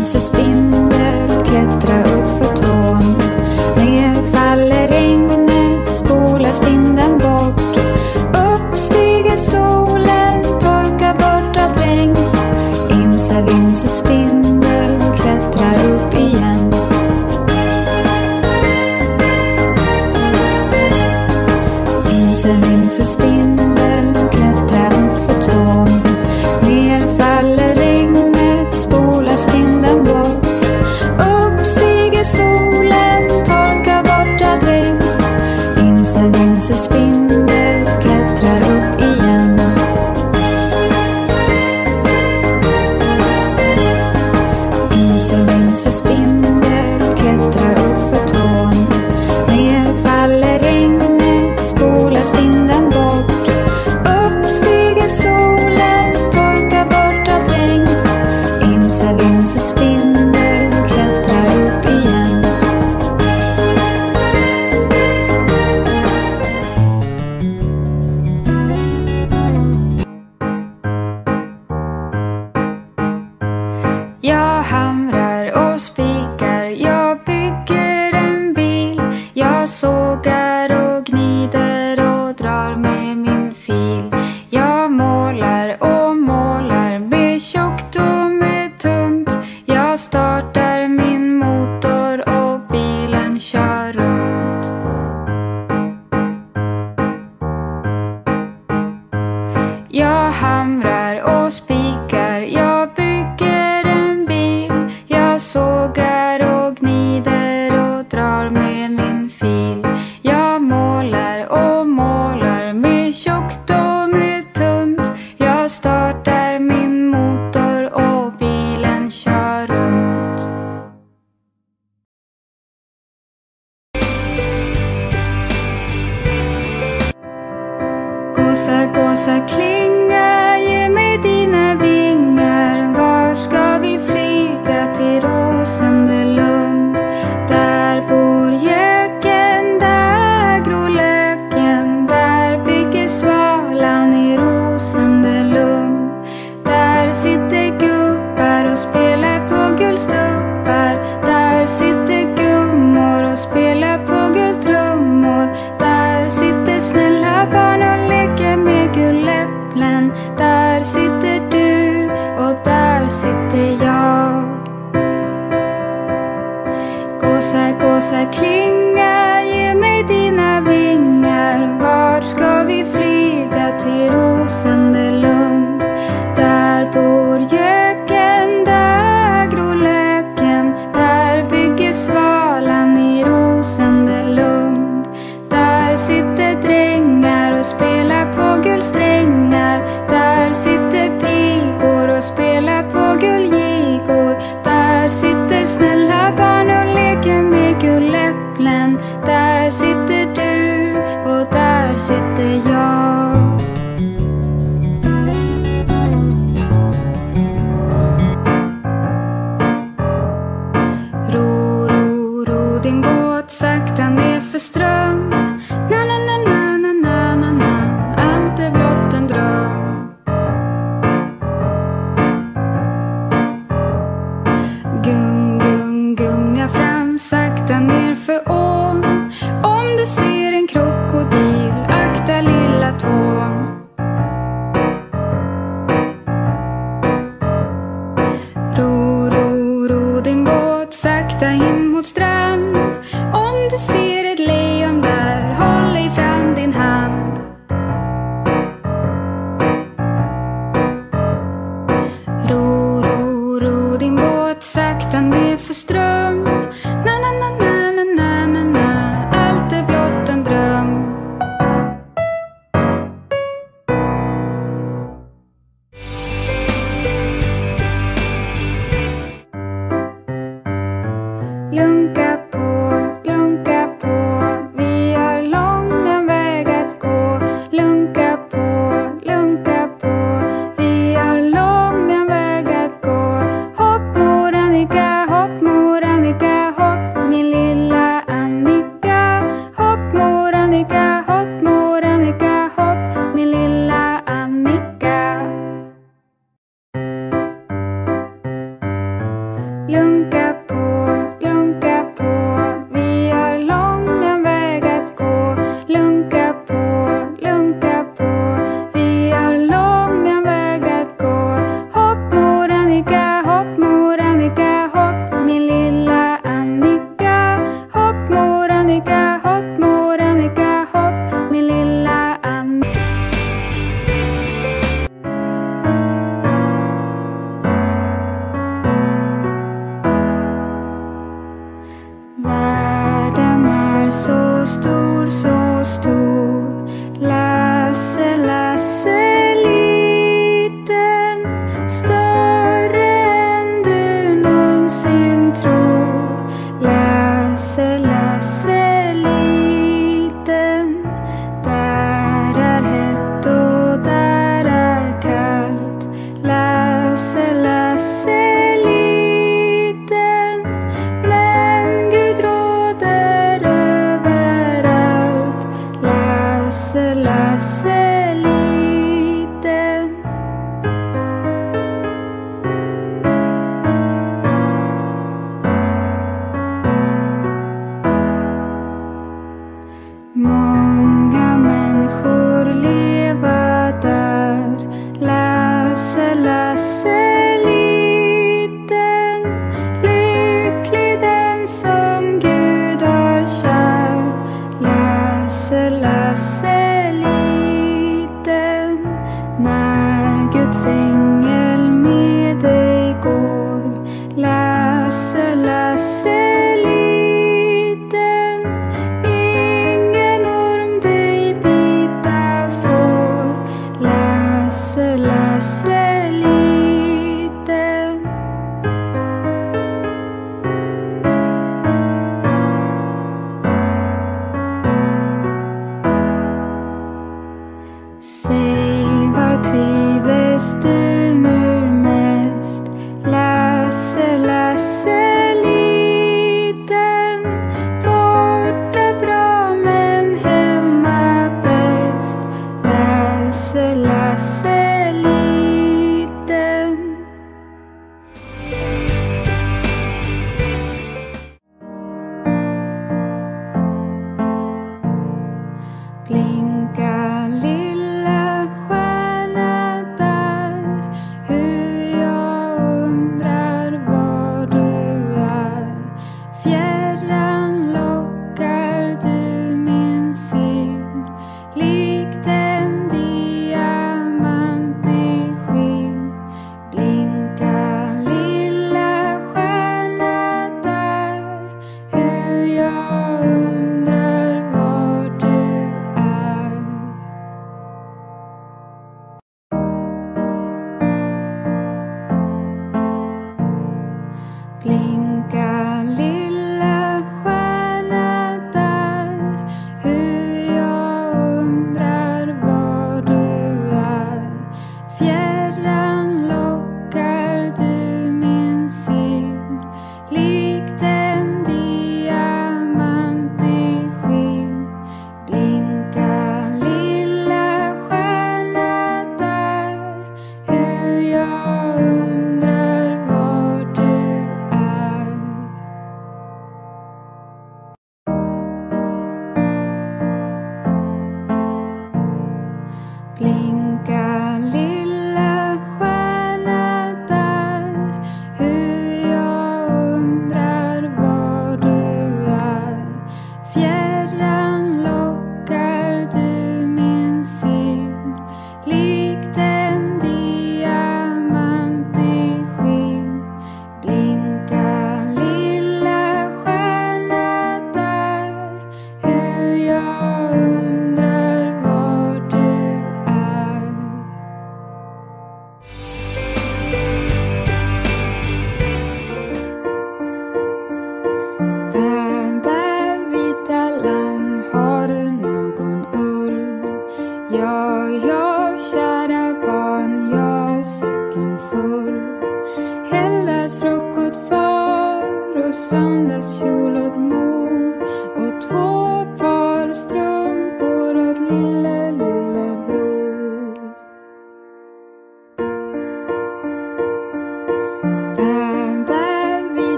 vimse spindel klättra stroom.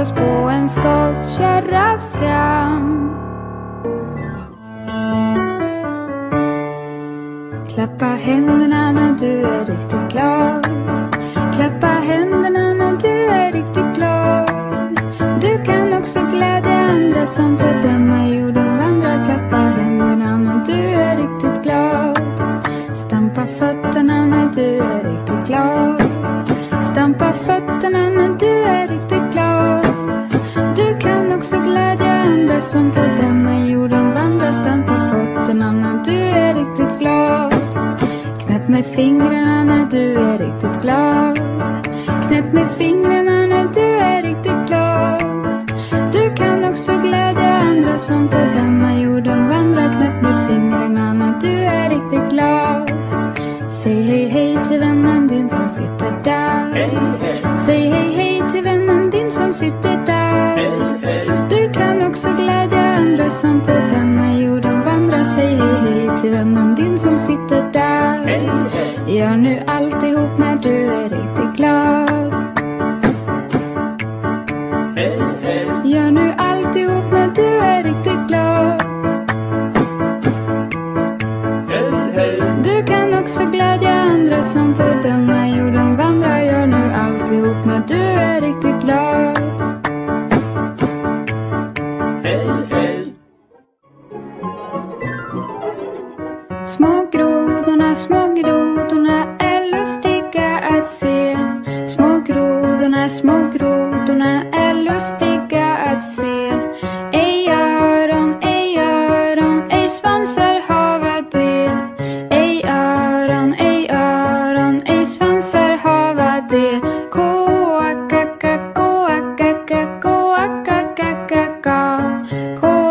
möttes på en skottkärra fram. Klappa händerna när du är riktigt glad. Klappa händerna när du är riktigt glad. Du kan också glädja andra som på denna jorden vandrar. Klappa händerna när du är riktigt glad. Stampa fötterna när du är riktigt glad. Stampa fötterna när du är riktigt glad glädjeämne som på denna jorden vandrar den på fötterna när du är riktigt glad. Knäpp med fingrarna när du är riktigt glad. Knäpp med fingrarna ka coa ka ka coa ka ko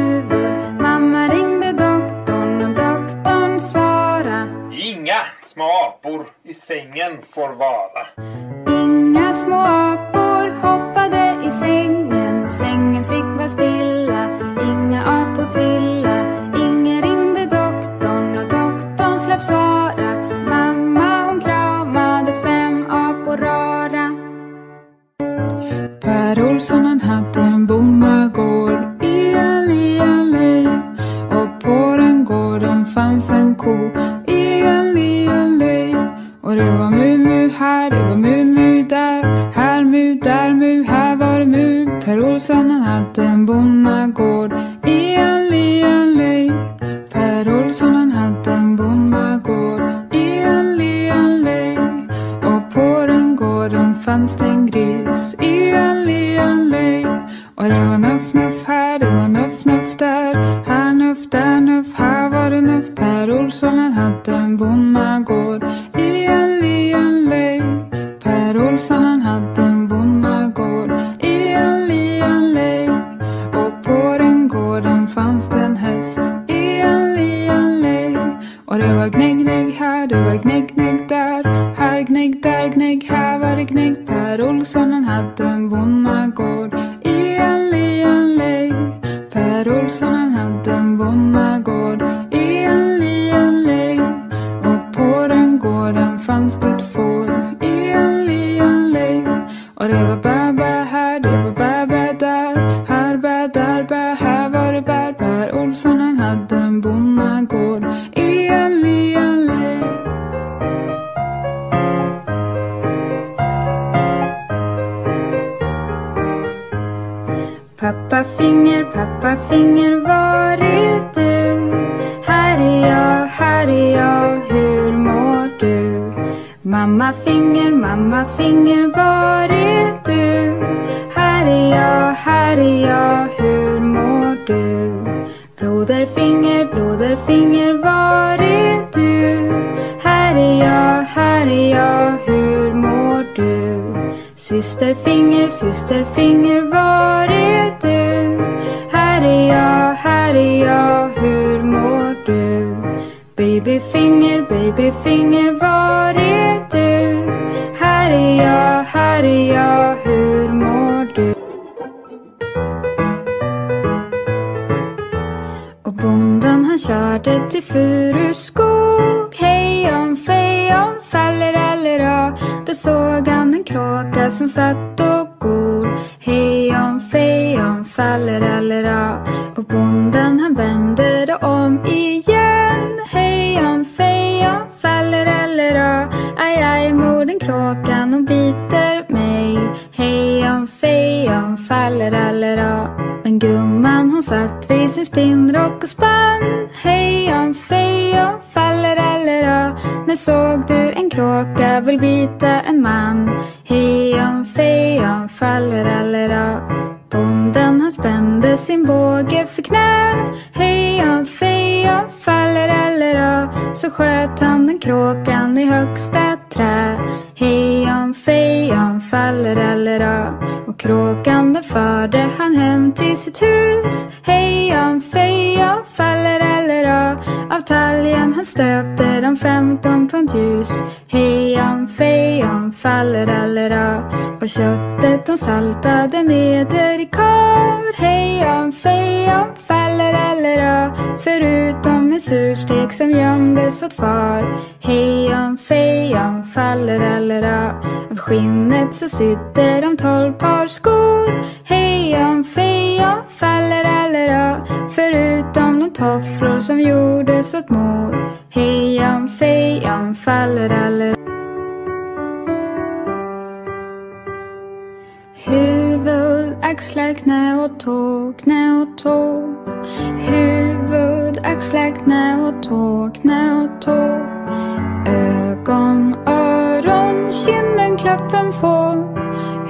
Små apor i sängen får vara. Inga små apor hoppade i sängen. Sängen fick vara stilla. Inga apor trilla. Ingen ringde doktorn och doktorn slapp svara. Mamma hon kramade fem apor rara. Per Olsson han hade en bondagård i en liten och på den gården fanns en ko och det var mu mu här, det var mu mu där här mu, där mu, här var det mu Per Olsson han hade en bonnagård i en liten lej Per Olsson han hade en bonnagård i en liten lej och på den gården fanns det en gris i en liten lej. Och det var nuff nuff här, det var nuff nuff där. Här nuff, där nuff, här var det nuff. Per Olsson han hade en bonnagård gnägg, där gnägg, här var det gnägg. Per Olsson han hade en bonnagård i en liten lej. Per Olsson han hade en bonnagård i en liten lej. Och på den gården fanns det ett får i en liten lej. Och det var bä, bä finger, pappa finger, var är du? Här är jag, här är jag, hur mår du? Mamma finger, mamma finger, var är du? Här är jag, här är jag, hur mår du? Broder finger, broder finger, var är du? Här är jag, här är jag, hur mår du? Syster finger, syster finger, var här är jag, hur mår du? Babyfinger, babyfinger, var är du? Här är jag, här är jag, hur mår du? Och bonden han körde till Furuskog Hej om fej om fallerallera Där såg han en kråka som satt fallerà. Skinnet så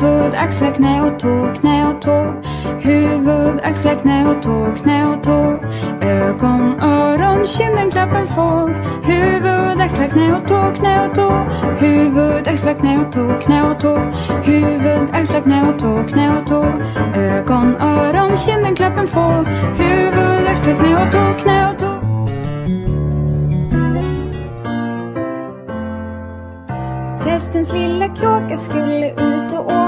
Huvud, axlar, knä och tå, knä och tå. Huvud, axlar, knä och tå, knä och tå. Ögon, öron, kinden, klappen får. Huvud, axlar, knä och tå, knä och tå. Huvud, axlar, knä och tå, knä och tå. Huvud, axlar, knä och tå, knä och tå. Ögon, öron, kinden, klappen får. Huvud, axlar, knä och tå, knä och tå. Prästens lilla kråka skulle ut och åka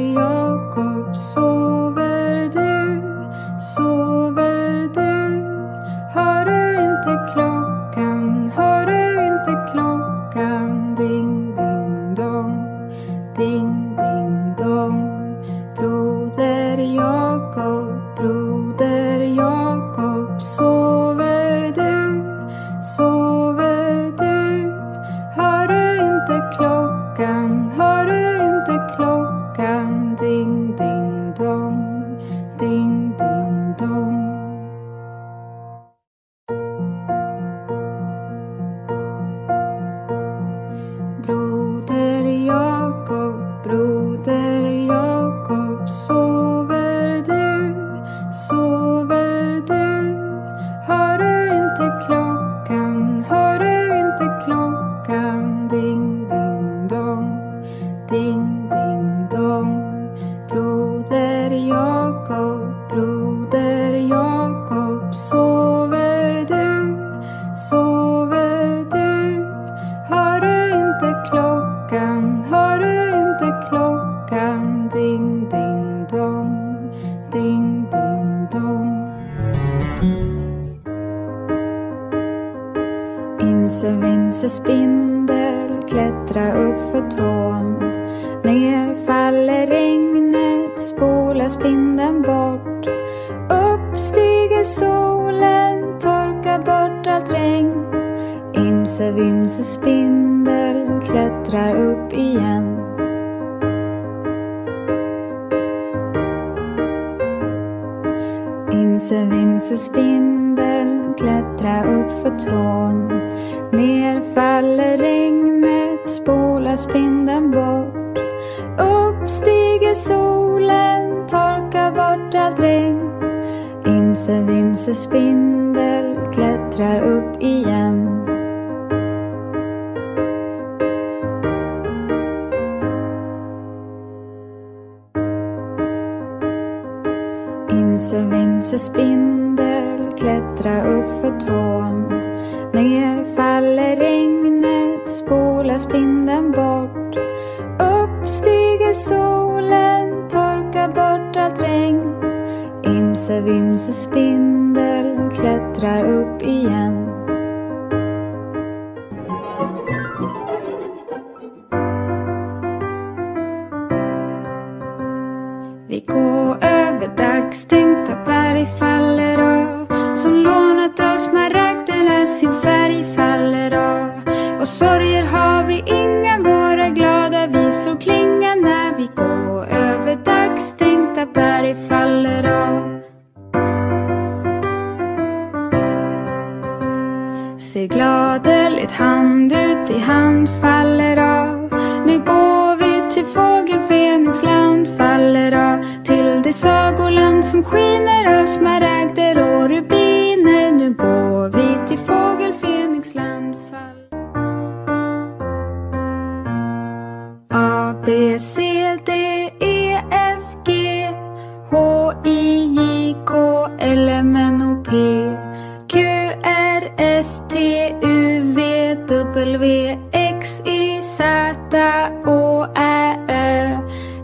has been vinden bort. Upp stiger solen, torkar bort allt regn. Imse vimse spindel klättrar upp igen. Vi går över dags hand ut i hand faller av. Nu går vi till fågelfeniksland faller av. Till det sagoland som skiner av smaragder och Z, Å, Ä, Ö,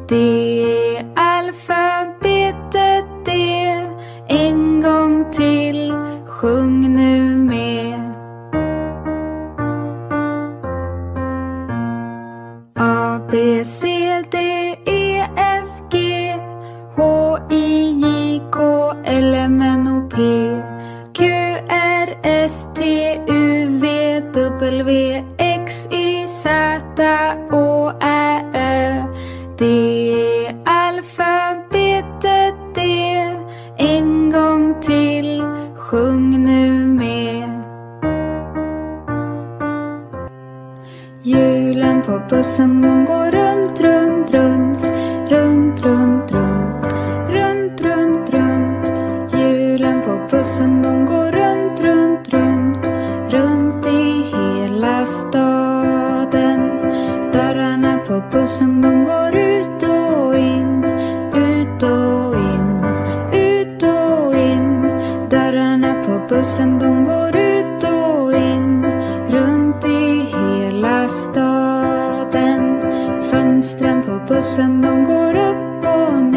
D staden. Fönstren på bussen de går upp och ner.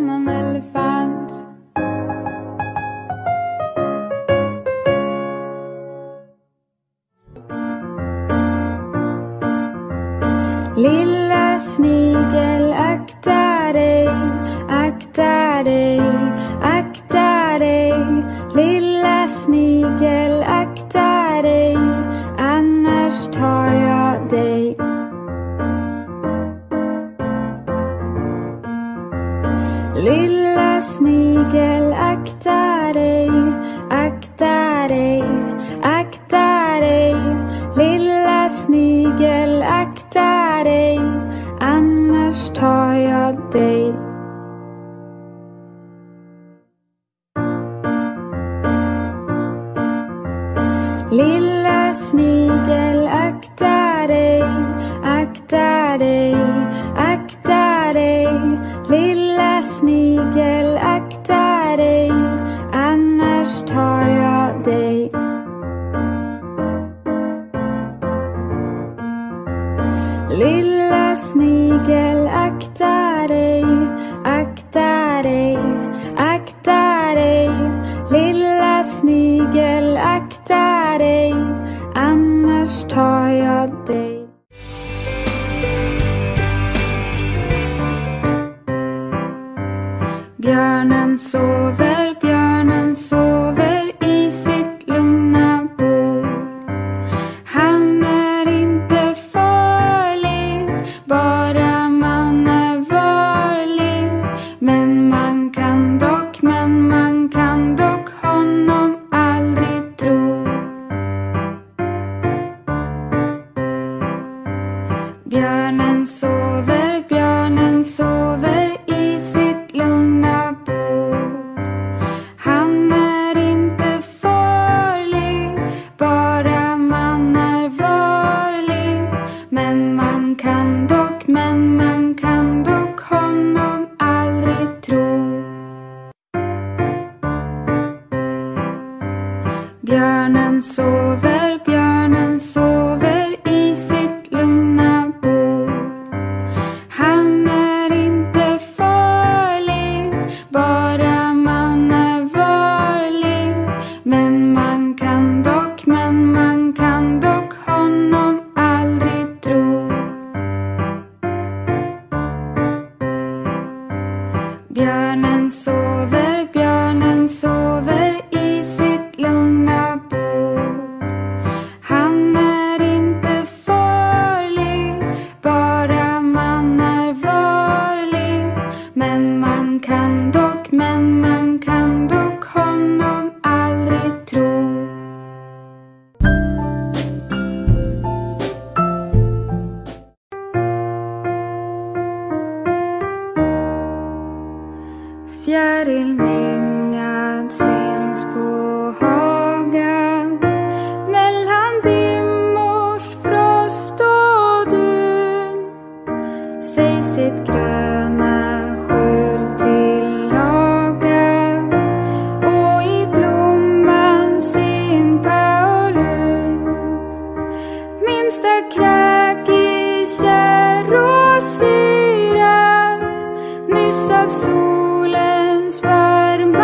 solens värme